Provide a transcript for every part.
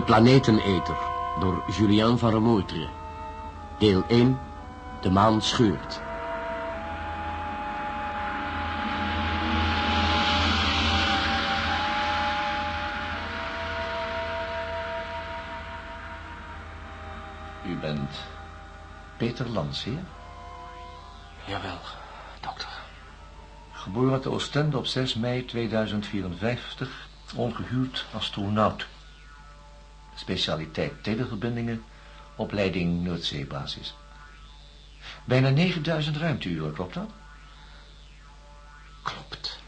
De Planeteneter door Julien van Remoetre. Deel 1. De maan scheurt. U bent Peter Landsheer? Jawel, dokter. Geboren te Oostende op 6 mei 2054, ongehuwd astronaut. Specialiteit televerbindingen, opleiding Noordzeebasis. Bijna 9000 ruimteuren, klopt dat? Klopt.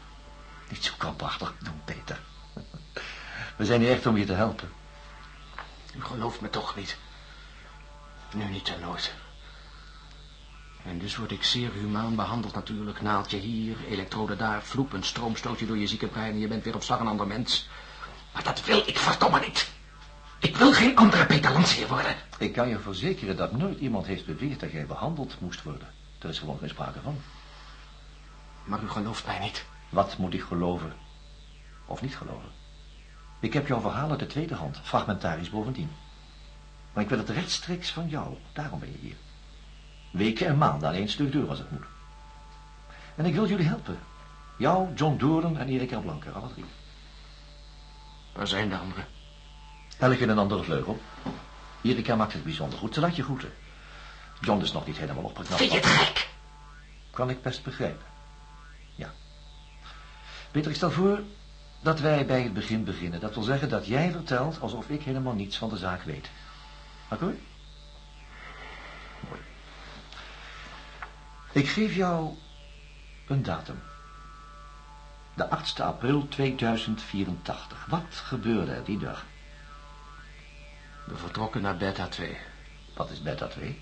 Niet zo krampachtig doen, Peter. We zijn hier echt om je te helpen. U gelooft me toch niet. Nu niet en nooit. En dus word ik zeer humaan behandeld natuurlijk. Naaldje hier, elektrode daar, vloep, een stroomstootje door je zieke brein... en je bent weer op slag een ander mens. Maar dat wil ik verdomme niet. Ik wil geen andere Peter worden. Ik kan je verzekeren dat nooit iemand heeft beweerd dat jij behandeld moest worden. Er is gewoon geen sprake van. Maar u gelooft mij niet. Wat moet ik geloven? Of niet geloven? Ik heb jouw verhaal uit de tweede hand, fragmentarisch bovendien. Maar ik wil het rechtstreeks van jou, daarom ben je hier. Weken en maanden aan één stuk deur als het moet. En ik wil jullie helpen. Jou, John Doorn en Erika Blanker, alle drie. Waar zijn de anderen? Elk in een andere vleugel. Erika maakt het bijzonder goed, ze laat je groeten. John is nog niet helemaal opgeknapt. Vind je het gek? Kan ik best begrijpen. Ja. Peter, ik stel voor dat wij bij het begin beginnen. Dat wil zeggen dat jij vertelt alsof ik helemaal niets van de zaak weet. Akkoord? Mooi. Ik geef jou een datum. De 8e april 2084. Wat gebeurde er die dag? We vertrokken naar Beta 2. Wat is beta 2?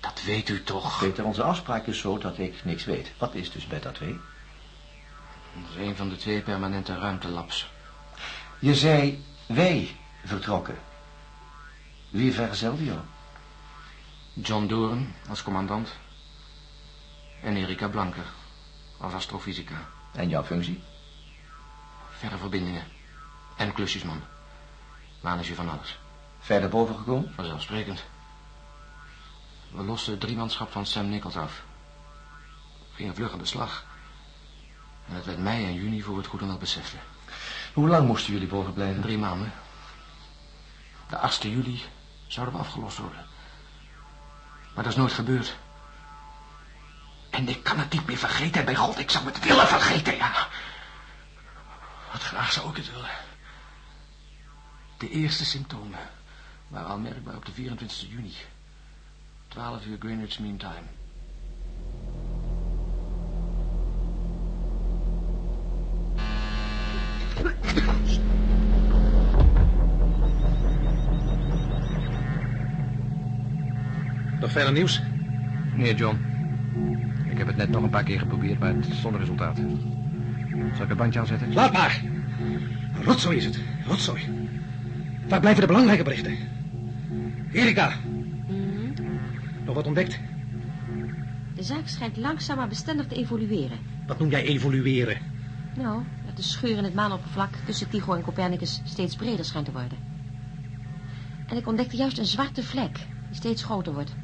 Dat weet u toch? Peter, onze afspraak is zo dat ik niks weet. Wat is dus beta 2? Dat is een van de twee permanente ruimtelabs. Je zei wij vertrokken. Wie verzelde jou? John Doorn als commandant. En Erika Blanker als astrofysica. En jouw functie? Verre verbindingen. En klusjesman. Manager van alles. Verder boven gekomen? Vanzelfsprekend. We losten het driemanschap van Sam Nichols af. Gingen vlug aan de slag. En het werd mei en juni voor we het goed en wel beseften. Hoe lang moesten jullie boven blijven? Drie maanden. De 8 juli zouden we afgelost worden. Maar dat is nooit gebeurd. En ik kan het niet meer vergeten. En bij God, ik zou het willen vergeten, ja. Wat graag zou ik het willen. De eerste symptomen waren al merkbaar op de 24 juni. 12 uur Greenwich Mean Time. Nog verder nieuws? Nee, John. Ik heb het net nog een paar keer geprobeerd, maar het is zonder resultaat. Zal ik het bandje aanzetten? Laat maar. Rotzooi is het. Rotzooi. Waar blijven de belangrijke berichten? Erika. Nog wat ontdekt? De zaak schijnt langzaam maar bestendig te evolueren. Wat noem jij evolueren? Nou, dat de scheur in het maanoppervlak tussen Tycho en Copernicus steeds breder schijnt te worden. En ik ontdekte juist een zwarte vlek die steeds groter wordt.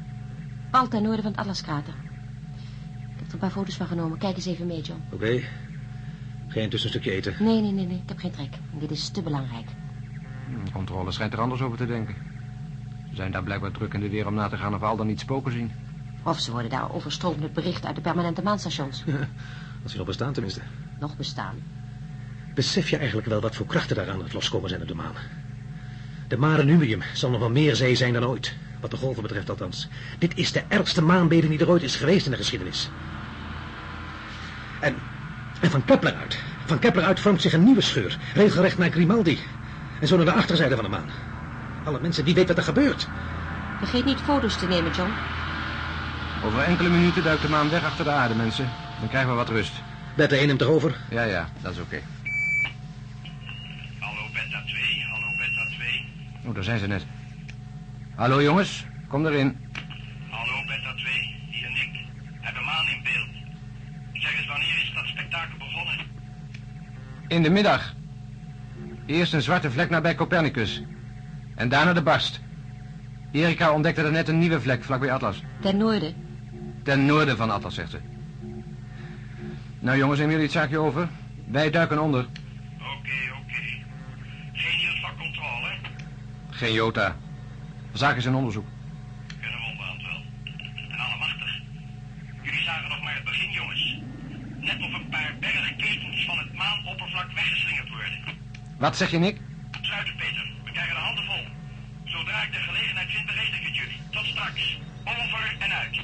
Pal ten noorden van het Atlaskrater. Ik heb er een paar foto's van genomen. Kijk eens even mee, John. Oké. Geen tussenstukje eten. Nee, nee, nee, nee. Ik heb geen trek. Dit is te belangrijk. De controle schijnt er anders over te denken. Ze zijn daar blijkbaar druk in de weer om na te gaan of we al dan niet spoken zien. Of ze worden daar overstroomd met berichten uit de permanente maanstations. Als die nog bestaan tenminste. Nog bestaan. Besef je eigenlijk wel wat voor krachten daar aan het loskomen zijn op de maan? De Mare Nubium zal nog wel meer zee zijn dan ooit. Wat de golven betreft althans. Dit is de ergste maanbeding die er ooit is geweest in de geschiedenis. En, en van Kepler uit. Van Kepler uit vormt zich een nieuwe scheur. Regelrecht naar Grimaldi. En zo naar de achterzijde van de maan. Alle mensen, wie weet wat er gebeurt. Vergeet niet foto's te nemen, John. Over enkele minuten duikt de maan weg achter de aarde, mensen. Dan krijgen we wat rust. Beta 1 neemt erover. Ja, ja, dat is oké. Hallo Beta 2, hallo Beta 2. Oh, daar zijn ze net. Hallo jongens, kom erin. Hallo Beta 2, hier Nick. Heb de maan in beeld. Zeg eens, wanneer is dat spektakel begonnen? In de middag. Eerst een zwarte vlek nabij Copernicus. En daarna de barst. Erika ontdekte er net een nieuwe vlek vlakbij Atlas. Ten noorden. Ten noorden van Atlas, zegt ze. Nou jongens, nemen jullie het zaakje over? Wij duiken onder. Oké, oké. Geen nieuws van controle. Geen jota. De zaak is in onderzoek. Kunnen we onderhand wel. En allemachtig. Jullie zagen nog maar het begin, jongens. Net of een paar bergketens van het maanoppervlak weggeslingerd worden. Wat zeg je, Nick? Sluiten, Peter. We krijgen de handen vol. Zodra ik de gelegenheid vind, bericht ik het jullie. Tot straks. Over en uit.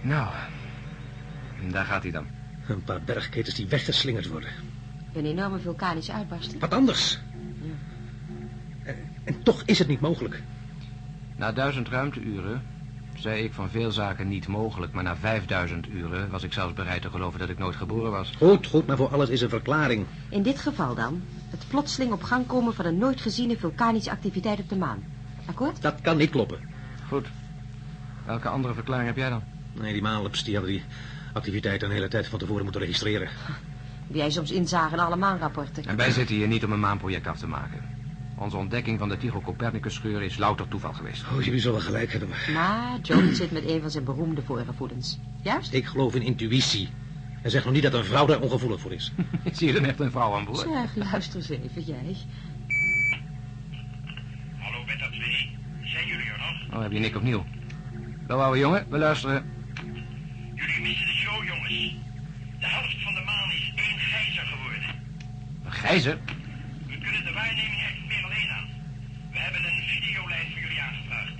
Nou, daar gaat hij dan. Een paar bergketens die weggeslingerd worden. Een enorme vulkanische uitbarsting. Wat anders. En, en toch is het niet mogelijk. Na duizend ruimteuren zei ik van veel zaken niet mogelijk, maar na 5000 uren was ik zelfs bereid te geloven dat ik nooit geboren was. Goed, goed, maar voor alles is een verklaring. In dit geval dan het plotseling op gang komen van een nooit geziene vulkanische activiteit op de maan. Akkoord? Dat kan niet kloppen. Goed. Welke andere verklaring heb jij dan? Nee, die maanlips die hadden die activiteit een hele tijd van tevoren moeten registreren. Jij soms inzagen in alle maanrapporten. En wij zitten hier niet om een maanproject af te maken. Onze ontdekking van de Tycho Copernicus scheur is louter toeval geweest. Oh, jullie zullen gelijk hebben. maar Maar John zit met een van zijn beroemde voorgevoelens. Juist? Ik geloof in intuïtie. En zeg nog niet dat een vrouw daar ongevoelig voor is. Zie je er echt een vrouw aan boord? Zeg, luister eens even, jij. Hallo, Beta 2. Zijn jullie er nog? Oh, heb je Nick opnieuw. Wel, ouwe jongen, we luisteren. Jullie missen de show, jongens. De helft van de maan is één gijzer geworden. Een gijzer? We kunnen de waarneming echt niet meer alleen aan. We hebben een videolijn voor jullie aangevraagd.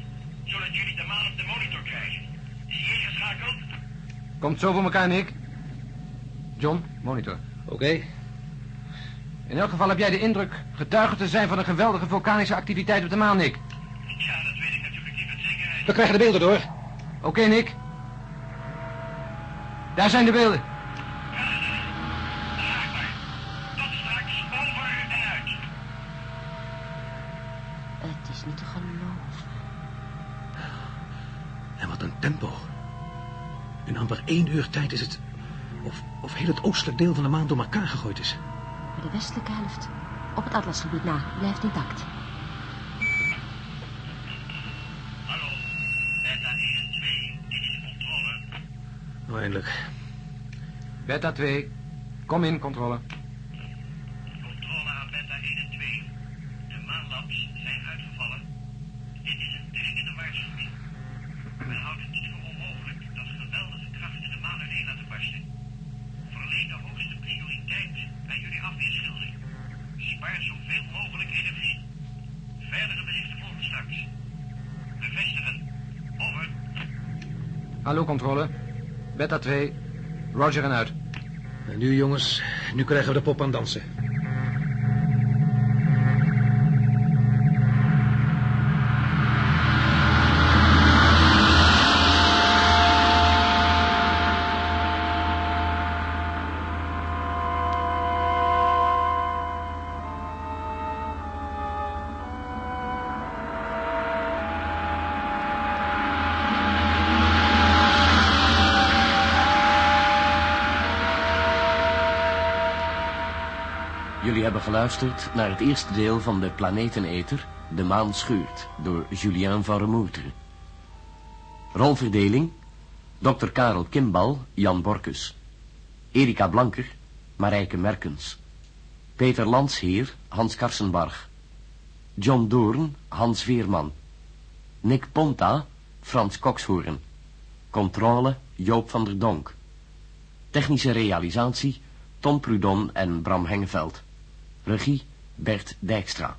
Zodat jullie de maan op de monitor krijgen. Is die ingeschakeld? Komt zo voor elkaar, Nick. John, monitor. Oké. In elk geval heb jij de indruk getuige te zijn van een geweldige vulkanische activiteit op de maan, Nick. Ja, dat weet ik natuurlijk niet met zekerheid. We krijgen de beelden door. Oké, Nick. Daar zijn de beelden. Het is niet te geloven. En wat een tempo. In amper één uur tijd is het... Of, of heel het oostelijk deel van de maan door elkaar gegooid is. Maar de westelijke helft, op het atlasgebied na, blijft intact. Hallo. Beta 1 en 2. Dit is controle. Nou, eindelijk. Beta 2. Kom in, controle. Controle aan Beta 1 en 2. De maanlabs zijn uitgevallen. Dit is een dringende waarschuwing. Men houdt het niet voor onmogelijk dat geweldige krachten de maan uiteen laten barsten. Verleen de hoogste prioriteit aan jullie afweerschildering. Spaar zoveel mogelijk energie. Verdere berichten volgen straks. Bevestigen. Over. Hallo, controle. Beta 2. Roger en uit. En nu, jongens, nu krijgen we de pop aan dansen. Jullie hebben geluisterd naar het eerste deel van de Planeteneter, De Maan Scheurt, door Julien van Remoetre. Rolverdeling, Dr. Karel Kimbal, Jan Borkus. Erika Blanker, Marijke Merkens. Peter Landsheer, Hans Karsenbarg. John Doorn, Hans Veerman. Nick Ponta, Frans Kokshoorn. Controle, Joop van der Donk. Technische realisatie, Tom Prudon en Bram Hengeveld. Regie, Bert Dijkstra.